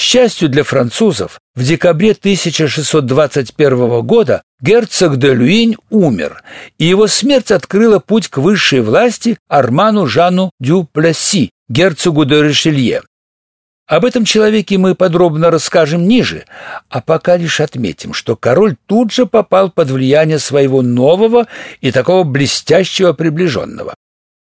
счастью для французов, в декабре 1621 года герцог де Люинь умер, и его смерть открыла путь к высшей власти Арману Жану дю Плесси, герцогу де Ришелье. Об этом человеке мы подробно расскажем ниже, а пока лишь отметим, что король тут же попал под влияние своего нового и такого блестящего приближенного.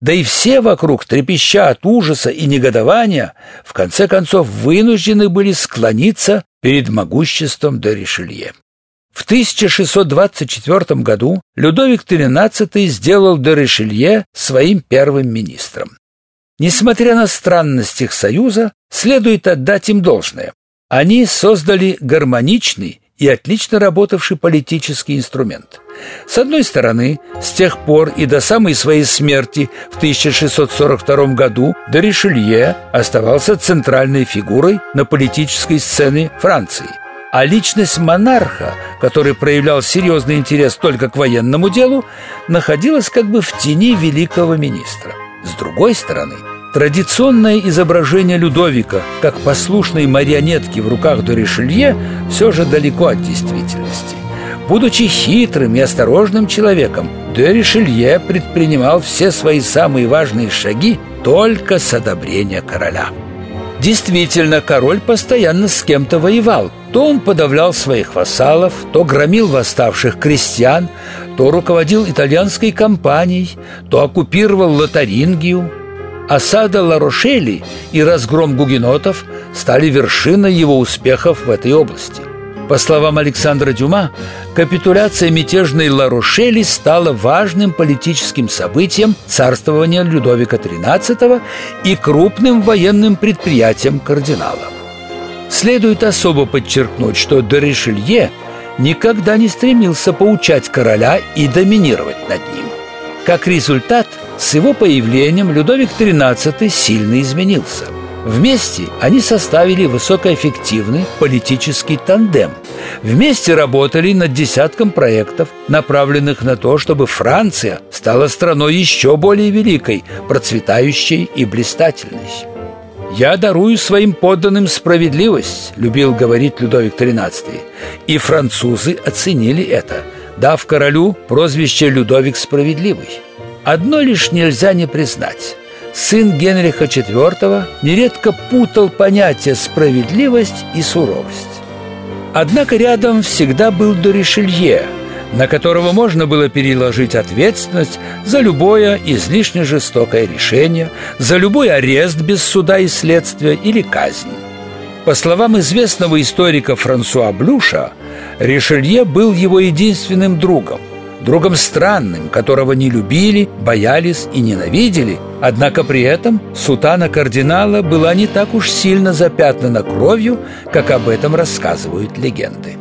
Да и все вокруг, трепеща от ужаса и негодования, в конце концов вынуждены были склониться перед могуществом де Ришелье. В 1624 году Людовик XIII сделал де Ришелье своим первым министром. Несмотря на странность их союза, следует отдать им должное. Они создали гармоничный и отлично работавший политический инструмент. С одной стороны, с тех пор и до самой своей смерти в 1642 году де Ришелье оставался центральной фигурой на политической сцене Франции. А личность монарха, который проявлял серьезный интерес только к военному делу, находилась как бы в тени великого министра. С другой стороны, Традиционное изображение Людовика как послушной марионетки в руках до Ришелье все же далеко от действительности. Будучи хитрым и осторожным человеком, де Ришелье предпринимал все свои самые важные шаги только с одобрения короля. Действительно, король постоянно с кем-то воевал. То он подавлял своих вассалов, то громил восставших крестьян, то руководил итальянской кампанией, то оккупировал Лотарингию, Осада Ларошели и разгром гугенотов стали вершиной его успехов в этой области. По словам Александра Дюма, капитуляция мятежной Ларошели стала важным политическим событием царствования Людовика XIII и крупным военным предприятием кардинала. Следует особо подчеркнуть, что де Ришелье никогда не стремился поучать короля и доминировать над ним. Как результат – с его появлением Людовик XIII сильно изменился. Вместе они составили высокоэффективный политический тандем. Вместе работали над десятком проектов, направленных на то, чтобы Франция стала страной еще более великой, процветающей и блистательной. «Я дарую своим подданным справедливость», — любил говорить Людовик XIII. И французы оценили это, дав королю прозвище «Людовик Справедливый». Одно лишь нельзя не признать. Сын Генриха IV нередко путал понятия справедливость и суровость. Однако рядом всегда был Доришелье, на которого можно было переложить ответственность за любое излишне жестокое решение, за любой арест без суда и следствия или казнь. По словам известного историка Франсуа Блюша, Ришелье был его единственным другом другом странным, которого не любили, боялись и ненавидели, однако при этом сутана кардинала была не так уж сильно запятнана кровью, как об этом рассказывают легенды.